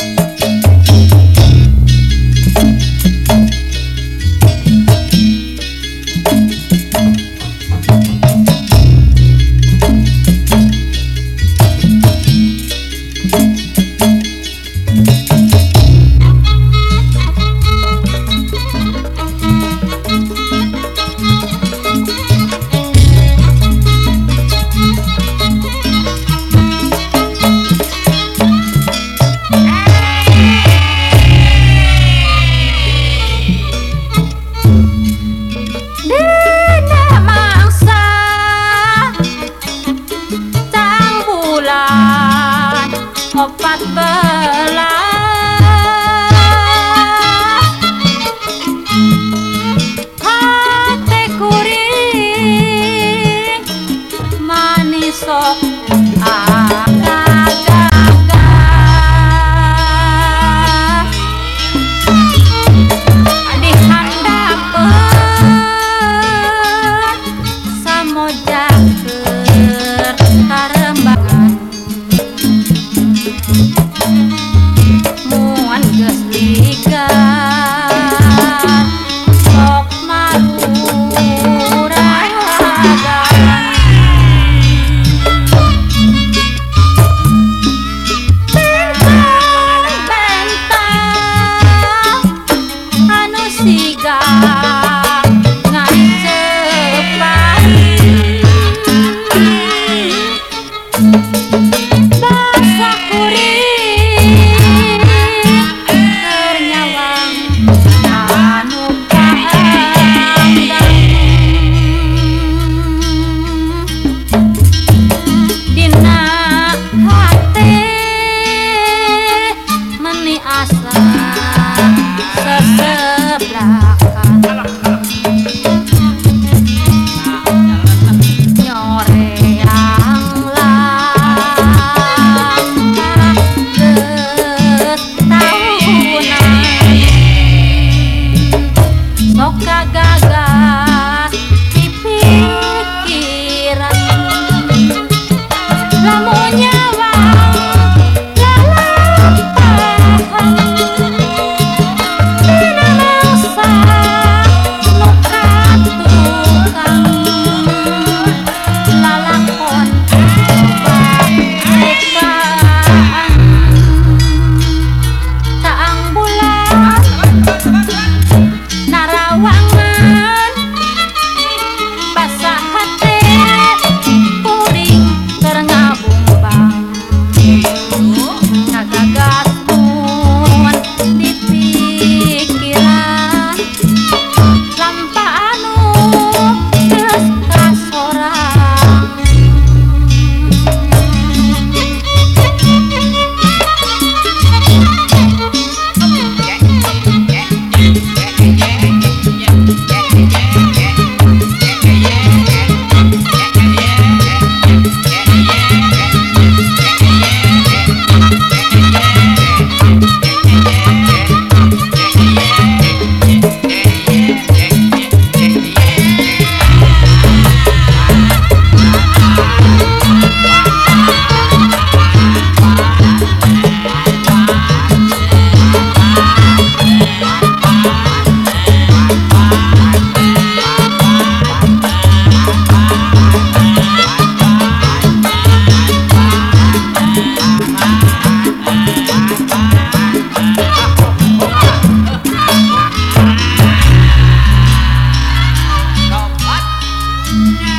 Dina Yeah. Música